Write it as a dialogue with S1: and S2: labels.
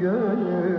S1: gönül.